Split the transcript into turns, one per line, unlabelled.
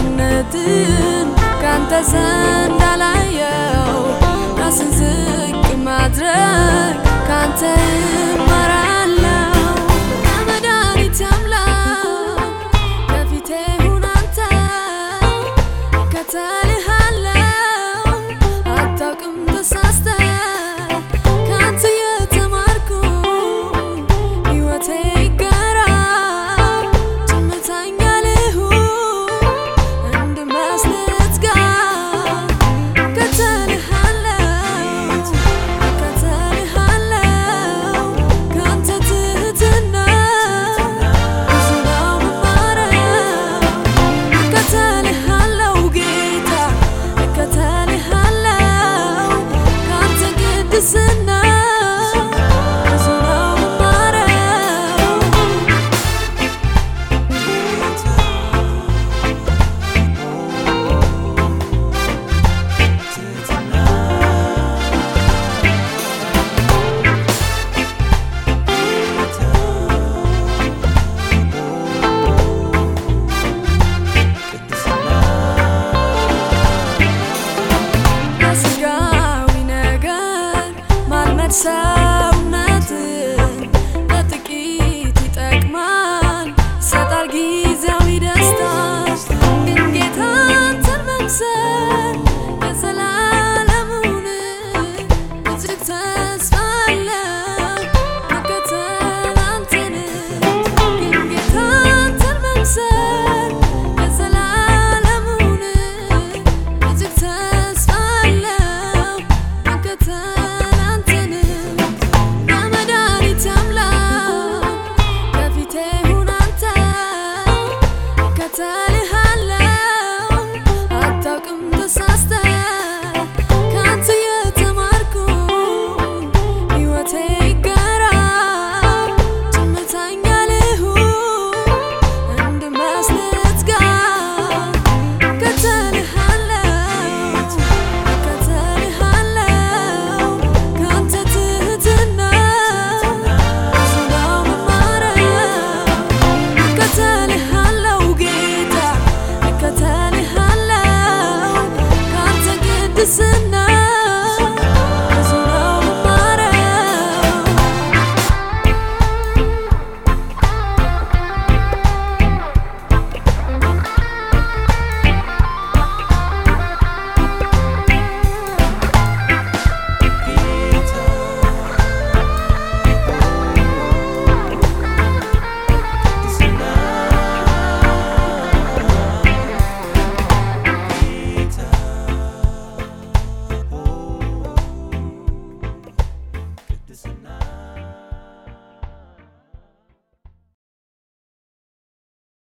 ትዕቢተኝነትን ካንተ ዘንድ አላየው ራስን ዝቅ ማድረግ ካንተ the sun.